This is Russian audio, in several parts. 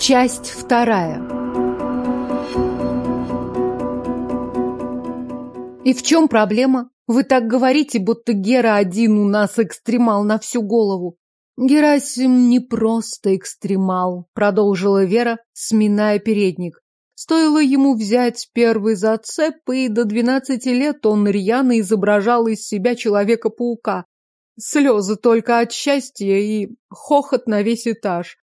Часть вторая. И в чем проблема? Вы так говорите, будто Гера один у нас экстремал на всю голову. Герасим не просто экстремал, продолжила Вера, сминая передник. Стоило ему взять первый зацеп, и до двенадцати лет он рьяно изображал из себя Человека-паука. Слезы только от счастья и хохот на весь этаж.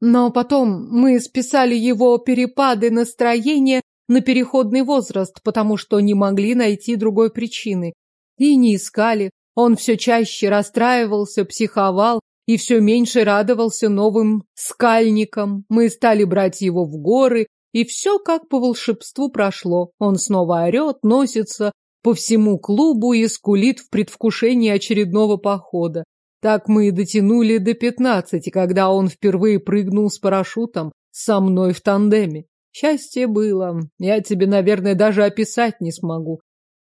Но потом мы списали его перепады настроения на переходный возраст, потому что не могли найти другой причины. И не искали. Он все чаще расстраивался, психовал и все меньше радовался новым скальникам. Мы стали брать его в горы, и все как по волшебству прошло. Он снова орет, носится по всему клубу и скулит в предвкушении очередного похода. Так мы и дотянули до пятнадцати, когда он впервые прыгнул с парашютом со мной в тандеме. Счастье было. Я тебе, наверное, даже описать не смогу.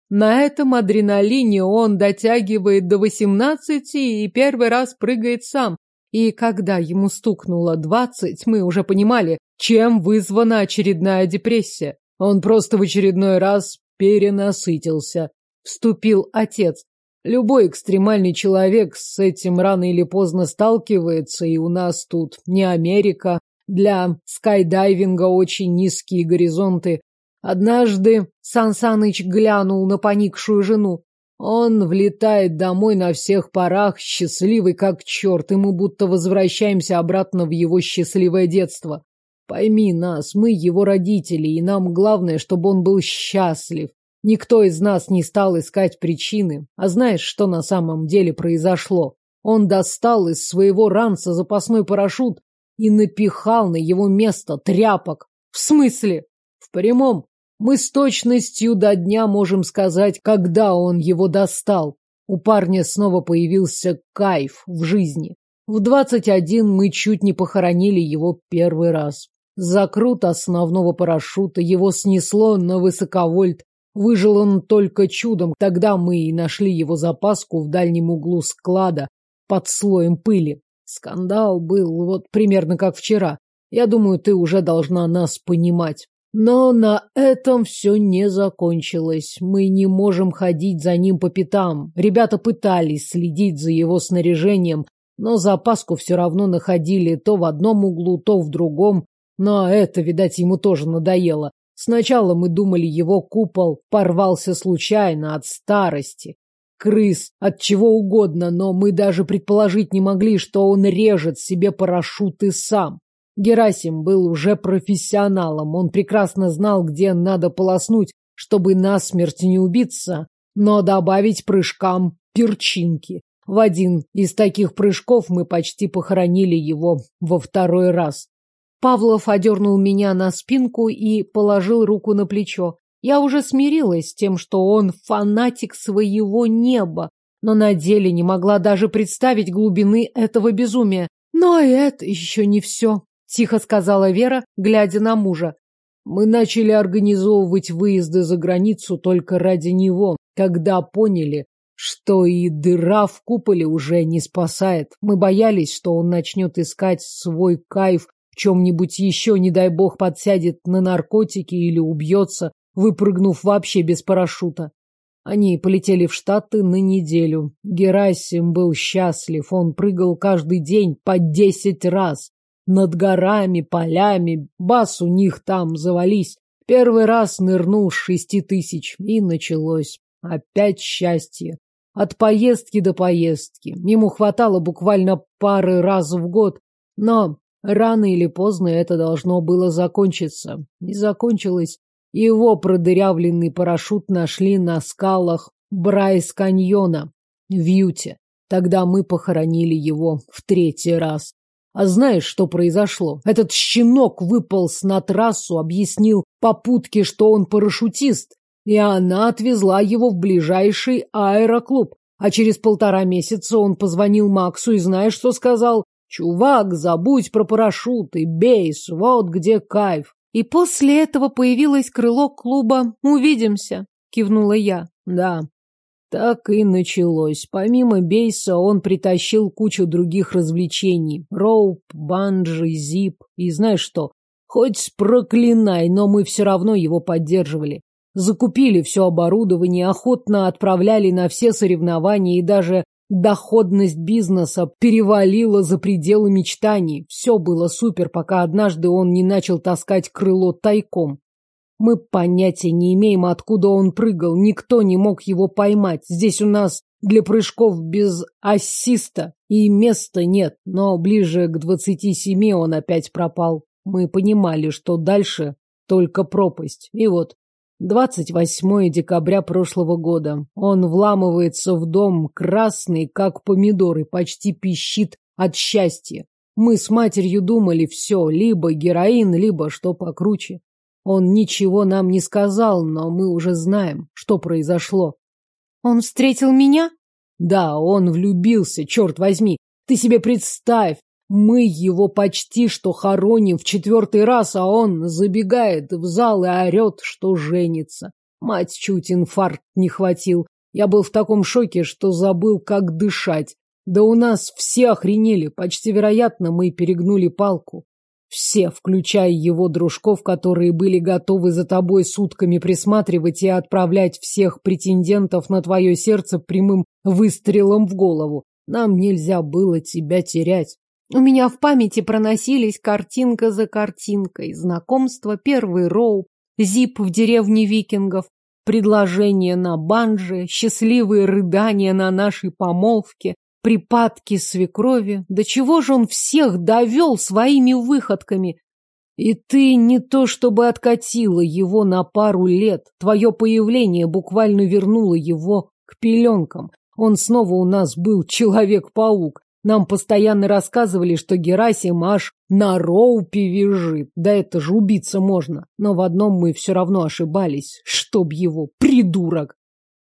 На этом адреналине он дотягивает до восемнадцати и первый раз прыгает сам, и когда ему стукнуло двадцать, мы уже понимали, чем вызвана очередная депрессия. Он просто в очередной раз перенасытился. Вступил отец. Любой экстремальный человек с этим рано или поздно сталкивается, и у нас тут не Америка. Для скайдайвинга очень низкие горизонты. Однажды Сан Саныч глянул на поникшую жену. Он влетает домой на всех парах, счастливый как черт, и мы будто возвращаемся обратно в его счастливое детство. Пойми нас, мы его родители, и нам главное, чтобы он был счастлив. Никто из нас не стал искать причины. А знаешь, что на самом деле произошло? Он достал из своего ранца запасной парашют и напихал на его место тряпок. В смысле? В прямом. Мы с точностью до дня можем сказать, когда он его достал. У парня снова появился кайф в жизни. В двадцать один мы чуть не похоронили его первый раз. Закрут основного парашюта его снесло на высоковольт. Выжил он только чудом. Тогда мы и нашли его запаску в дальнем углу склада под слоем пыли. Скандал был вот примерно как вчера. Я думаю, ты уже должна нас понимать. Но на этом все не закончилось. Мы не можем ходить за ним по пятам. Ребята пытались следить за его снаряжением, но запаску все равно находили то в одном углу, то в другом. Но это, видать, ему тоже надоело. Сначала мы думали, его купол порвался случайно от старости, крыс, от чего угодно, но мы даже предположить не могли, что он режет себе парашюты сам. Герасим был уже профессионалом, он прекрасно знал, где надо полоснуть, чтобы насмерть не убиться, но добавить прыжкам перчинки. В один из таких прыжков мы почти похоронили его во второй раз. Павлов одернул меня на спинку и положил руку на плечо. Я уже смирилась с тем, что он фанатик своего неба, но на деле не могла даже представить глубины этого безумия. Но это еще не все. — тихо сказала Вера, глядя на мужа. «Мы начали организовывать выезды за границу только ради него, когда поняли, что и дыра в куполе уже не спасает. Мы боялись, что он начнет искать свой кайф чем-нибудь еще, не дай бог, подсядет на наркотики или убьется, выпрыгнув вообще без парашюта. Они полетели в Штаты на неделю. Герасим был счастлив, он прыгал каждый день по десять раз над горами, полями, бас у них там завались. Первый раз нырнул с шести тысяч, и началось. Опять счастье. От поездки до поездки. Ему хватало буквально пары раз в год, но рано или поздно это должно было закончиться. Не закончилось. Его продырявленный парашют нашли на скалах Брайс-каньона в Юте. Тогда мы похоронили его в третий раз. А знаешь, что произошло? Этот щенок выполз на трассу, объяснил попутке, что он парашютист, и она отвезла его в ближайший аэроклуб. А через полтора месяца он позвонил Максу и знаешь, что сказал? «Чувак, забудь про парашют и бейс, вот где кайф». И после этого появилось крыло клуба «Увидимся», — кивнула я. «Да, Так и началось. Помимо бейса он притащил кучу других развлечений. Роуп, банджи, зип. И знаешь что? Хоть проклинай, но мы все равно его поддерживали. Закупили все оборудование, охотно отправляли на все соревнования и даже доходность бизнеса перевалила за пределы мечтаний. Все было супер, пока однажды он не начал таскать крыло тайком. Мы понятия не имеем, откуда он прыгал, никто не мог его поймать. Здесь у нас для прыжков без ассиста и места нет, но ближе к двадцати семи он опять пропал. Мы понимали, что дальше только пропасть. И вот, 28 декабря прошлого года. Он вламывается в дом, красный, как помидоры, почти пищит от счастья. Мы с матерью думали все, либо героин, либо что покруче. Он ничего нам не сказал, но мы уже знаем, что произошло. Он встретил меня? Да, он влюбился, черт возьми. Ты себе представь, мы его почти что хороним в четвертый раз, а он забегает в зал и орет, что женится. Мать чуть инфаркт не хватил. Я был в таком шоке, что забыл, как дышать. Да у нас все охренели, почти вероятно, мы перегнули палку. Все, включая его дружков, которые были готовы за тобой сутками присматривать и отправлять всех претендентов на твое сердце прямым выстрелом в голову. Нам нельзя было тебя терять. У меня в памяти проносились картинка за картинкой. Знакомство, первый роу, зип в деревне викингов, предложение на банже, счастливые рыдания на нашей помолвке, припадки свекрови. До чего же он всех довел своими выходками? И ты не то чтобы откатила его на пару лет. Твое появление буквально вернуло его к пеленкам. Он снова у нас был Человек-паук. Нам постоянно рассказывали, что Герасим аж на роупе визжит. Да это же убиться можно. Но в одном мы все равно ошибались. Чтоб его, придурок!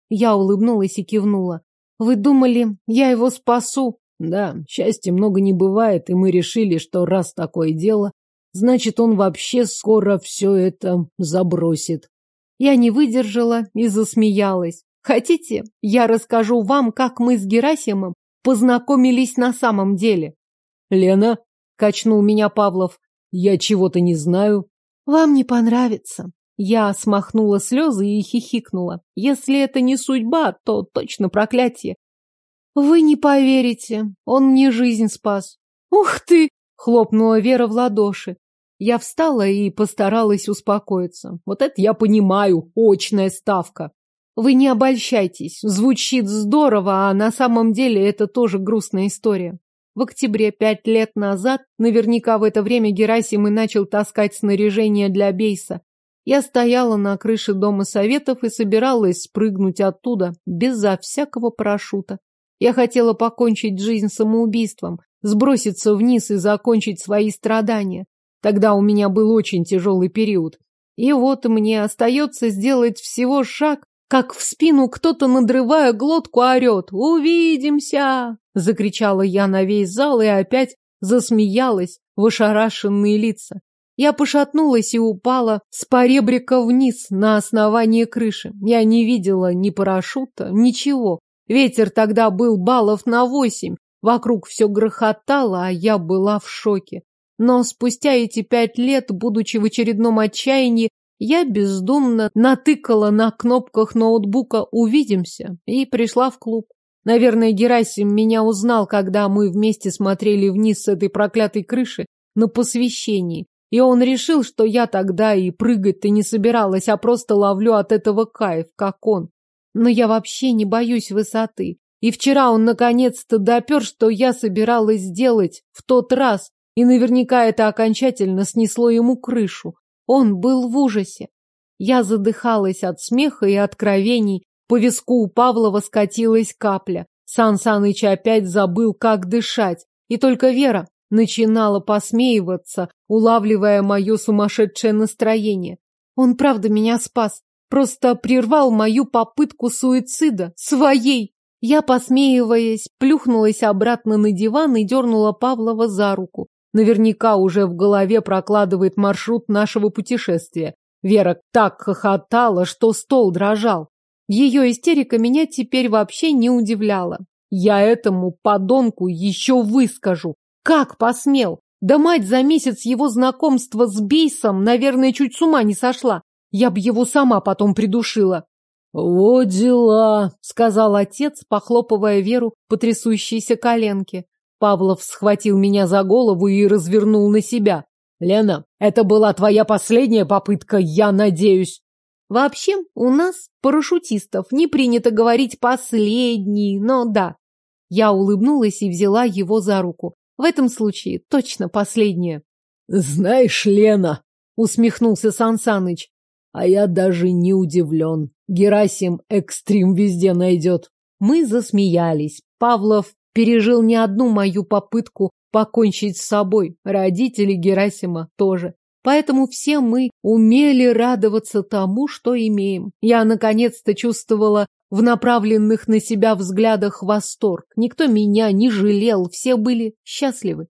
Я улыбнулась и кивнула. Вы думали, я его спасу? Да, счастья много не бывает, и мы решили, что раз такое дело, значит, он вообще скоро все это забросит. Я не выдержала и засмеялась. Хотите, я расскажу вам, как мы с Герасимом познакомились на самом деле? Лена, качнул меня Павлов, я чего-то не знаю. Вам не понравится. Я смахнула слезы и хихикнула. Если это не судьба, то точно проклятие. Вы не поверите, он мне жизнь спас. Ух ты! Хлопнула Вера в ладоши. Я встала и постаралась успокоиться. Вот это я понимаю, очная ставка. Вы не обольщайтесь, звучит здорово, а на самом деле это тоже грустная история. В октябре пять лет назад, наверняка в это время Герасим и начал таскать снаряжение для бейса. Я стояла на крыше дома советов и собиралась спрыгнуть оттуда, безо всякого парашюта. Я хотела покончить жизнь самоубийством, сброситься вниз и закончить свои страдания. Тогда у меня был очень тяжелый период. И вот мне остается сделать всего шаг, как в спину кто-то, надрывая глотку, орет «Увидимся!» Закричала я на весь зал и опять засмеялась в ошарашенные лица. Я пошатнулась и упала с поребрика вниз на основание крыши. Я не видела ни парашюта, ничего. Ветер тогда был баллов на восемь. Вокруг все грохотало, а я была в шоке. Но спустя эти пять лет, будучи в очередном отчаянии, я бездумно натыкала на кнопках ноутбука «Увидимся» и пришла в клуб. Наверное, Герасим меня узнал, когда мы вместе смотрели вниз с этой проклятой крыши на посвящении. И он решил, что я тогда и прыгать-то не собиралась, а просто ловлю от этого кайф, как он. Но я вообще не боюсь высоты. И вчера он наконец-то допер, что я собиралась сделать в тот раз, и наверняка это окончательно снесло ему крышу. Он был в ужасе. Я задыхалась от смеха и откровений. По виску у Павлова скатилась капля. Сан Саныч опять забыл, как дышать. И только Вера, начинала посмеиваться, улавливая мое сумасшедшее настроение. Он правда меня спас, просто прервал мою попытку суицида, своей. Я, посмеиваясь, плюхнулась обратно на диван и дернула Павлова за руку. Наверняка уже в голове прокладывает маршрут нашего путешествия. Вера так хохотала, что стол дрожал. Ее истерика меня теперь вообще не удивляла. Я этому подонку еще выскажу. Как посмел? Да мать за месяц его знакомства с Бейсом, наверное, чуть с ума не сошла. Я б его сама потом придушила. «Вот дела», — сказал отец, похлопывая Веру по трясущейся коленке. Павлов схватил меня за голову и развернул на себя. «Лена, это была твоя последняя попытка, я надеюсь». Вообще, у нас, парашютистов, не принято говорить «последний», но да. Я улыбнулась и взяла его за руку. В этом случае точно последнее. «Знаешь, Лена», — усмехнулся Сансаныч, «а я даже не удивлен. Герасим экстрим везде найдет». Мы засмеялись. Павлов пережил не одну мою попытку покончить с собой. Родители Герасима тоже. Поэтому все мы умели радоваться тому, что имеем. Я наконец-то чувствовала в направленных на себя взглядах восторг. Никто меня не жалел, все были счастливы.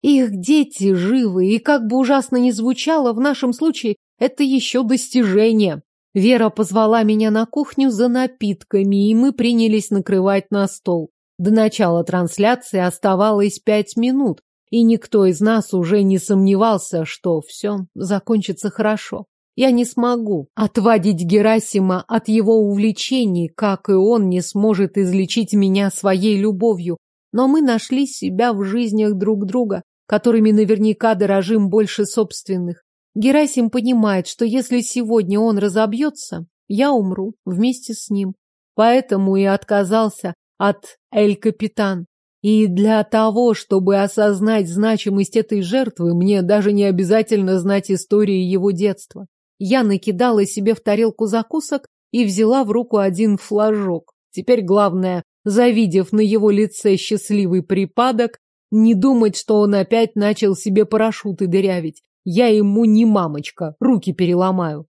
Их дети живы, и как бы ужасно ни звучало, в нашем случае это еще достижение. Вера позвала меня на кухню за напитками, и мы принялись накрывать на стол. До начала трансляции оставалось пять минут, и никто из нас уже не сомневался, что все закончится хорошо. Я не смогу отвадить Герасима от его увлечений, как и он не сможет излечить меня своей любовью. Но мы нашли себя в жизнях друг друга, которыми наверняка дорожим больше собственных. Герасим понимает, что если сегодня он разобьется, я умру вместе с ним. Поэтому и отказался от Эль-Капитан. И для того, чтобы осознать значимость этой жертвы, мне даже не обязательно знать истории его детства. Я накидала себе в тарелку закусок и взяла в руку один флажок. Теперь главное, завидев на его лице счастливый припадок, не думать, что он опять начал себе парашюты дырявить. Я ему не мамочка, руки переломаю.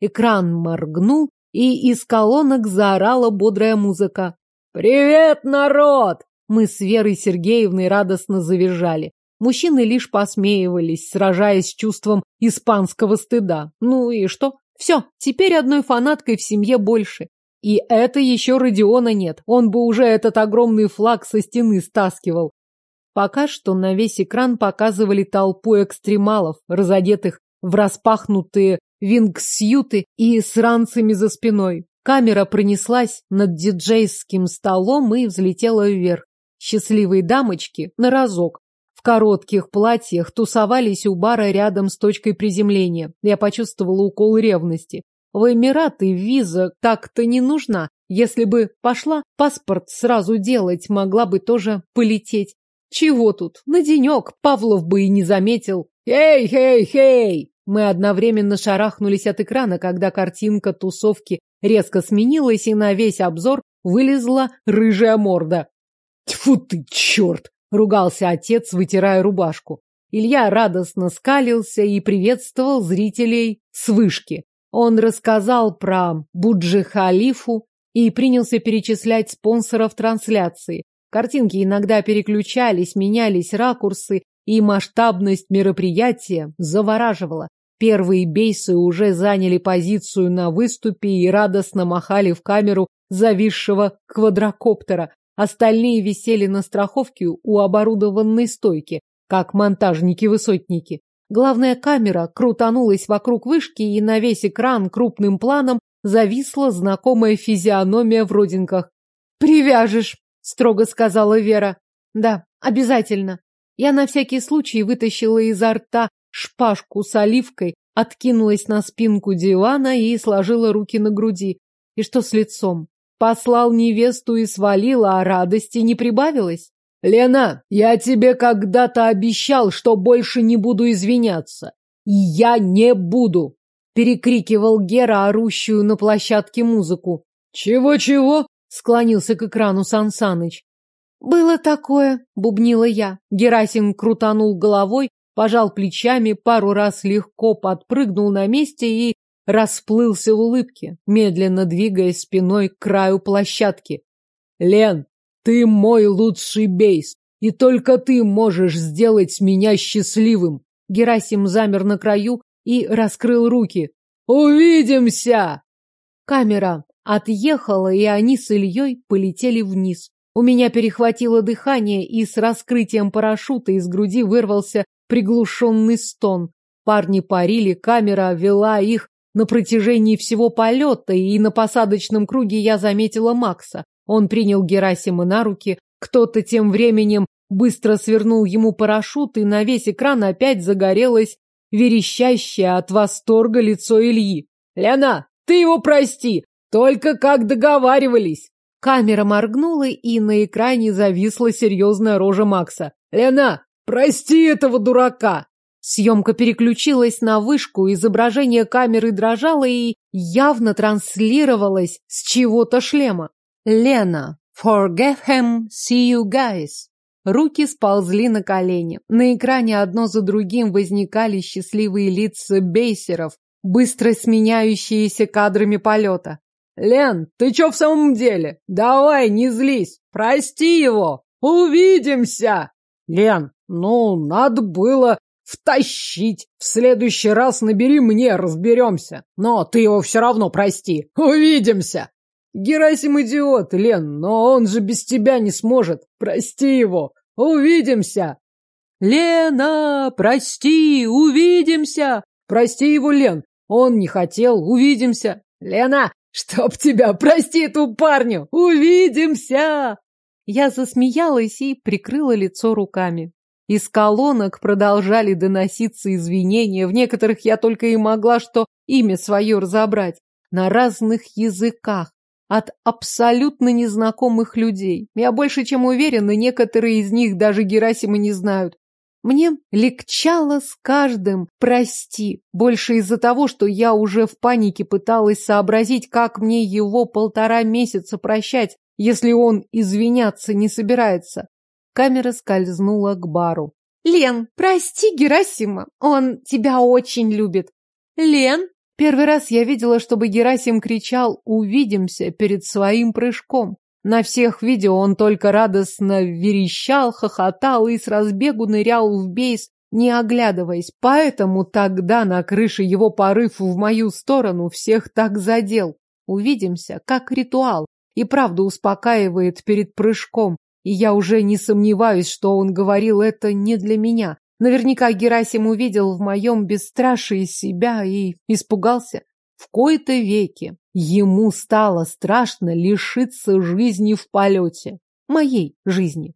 Экран моргнул, и из колонок заорала бодрая музыка. «Привет, народ!» Мы с Верой Сергеевной радостно завизжали. Мужчины лишь посмеивались, сражаясь с чувством испанского стыда. Ну и что? Все, теперь одной фанаткой в семье больше. И это еще Родиона нет. Он бы уже этот огромный флаг со стены стаскивал. Пока что на весь экран показывали толпу экстремалов, разодетых в распахнутые вингсьюты и с ранцами за спиной. Камера пронеслась над диджейским столом и взлетела вверх. Счастливые дамочки на разок в коротких платьях тусовались у бара рядом с точкой приземления. Я почувствовала укол ревности. В Эмираты виза так-то не нужна. Если бы пошла, паспорт сразу делать, могла бы тоже полететь. Чего тут? На денек Павлов бы и не заметил. «Хей, хей, хей!» Мы одновременно шарахнулись от экрана, когда картинка тусовки резко сменилась, и на весь обзор вылезла рыжая морда. Тьфу ты, черт! Ругался отец, вытирая рубашку. Илья радостно скалился и приветствовал зрителей с вышки. Он рассказал про Буджи-Халифу и принялся перечислять спонсоров трансляции. Картинки иногда переключались, менялись ракурсы, и масштабность мероприятия завораживала. Первые бейсы уже заняли позицию на выступе и радостно махали в камеру зависшего квадрокоптера, Остальные висели на страховке у оборудованной стойки, как монтажники-высотники. Главная камера крутанулась вокруг вышки, и на весь экран крупным планом зависла знакомая физиономия в родинках. «Привяжешь», — строго сказала Вера. «Да, обязательно». Я на всякий случай вытащила изо рта шпажку с оливкой, откинулась на спинку дивана и сложила руки на груди. И что с лицом? Послал невесту и свалил, а радости не прибавилось? Лена, я тебе когда-то обещал, что больше не буду извиняться. И я не буду, перекрикивал Гера, орущую на площадке музыку. Чего-чего? склонился к экрану Сансаныч. Было такое, бубнила я. Герасим крутанул головой, пожал плечами, пару раз легко подпрыгнул на месте и расплылся в улыбке, медленно двигаясь спиной к краю площадки. «Лен, ты мой лучший бейс, и только ты можешь сделать меня счастливым!» Герасим замер на краю и раскрыл руки. «Увидимся!» Камера отъехала, и они с Ильей полетели вниз. У меня перехватило дыхание, и с раскрытием парашюта из груди вырвался приглушенный стон. Парни парили, камера вела их на протяжении всего полета, и на посадочном круге я заметила Макса. Он принял Герасима на руки, кто-то тем временем быстро свернул ему парашют, и на весь экран опять загорелось верещащее от восторга лицо Ильи. «Лена, ты его прости! Только как договаривались!» Камера моргнула, и на экране зависла серьезная рожа Макса. «Лена, прости этого дурака!» Съемка переключилась на вышку, изображение камеры дрожало и явно транслировалось с чего-то шлема. «Лена, forgive him, see you guys!» Руки сползли на колени. На экране одно за другим возникали счастливые лица бейсеров, быстро сменяющиеся кадрами полета. «Лен, ты чё в самом деле? Давай, не злись! Прости его! Увидимся!» «Лен, ну, надо было втащить. В следующий раз набери мне, разберемся. Но ты его все равно прости. Увидимся!» «Герасим идиот, Лен, но он же без тебя не сможет. Прости его! Увидимся!» «Лена, прости, увидимся!» «Прости его, Лен, он не хотел, увидимся!» «Лена, «Чтоб тебя, прости эту парню! Увидимся!» Я засмеялась и прикрыла лицо руками. Из колонок продолжали доноситься извинения, в некоторых я только и могла что имя свое разобрать, на разных языках, от абсолютно незнакомых людей. Я больше чем уверена, некоторые из них даже Герасима не знают. Мне легчало с каждым «прости», больше из-за того, что я уже в панике пыталась сообразить, как мне его полтора месяца прощать, если он извиняться не собирается. Камера скользнула к бару. «Лен, прости Герасима, он тебя очень любит». «Лен?» Первый раз я видела, чтобы Герасим кричал «Увидимся» перед своим прыжком. На всех видео он только радостно верещал, хохотал и с разбегу нырял в бейс, не оглядываясь. Поэтому тогда на крыше его порыв в мою сторону всех так задел. Увидимся, как ритуал, и правда успокаивает перед прыжком. И я уже не сомневаюсь, что он говорил это не для меня. Наверняка Герасим увидел в моем бесстрашии себя и испугался. В кои-то веки ему стало страшно лишиться жизни в полете. Моей жизни.